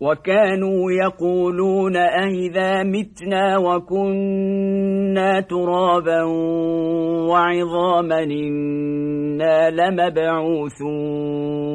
وكانوا يقولون أهذا متنا وكنا ترابا وعظاما إنا لمبعوثون.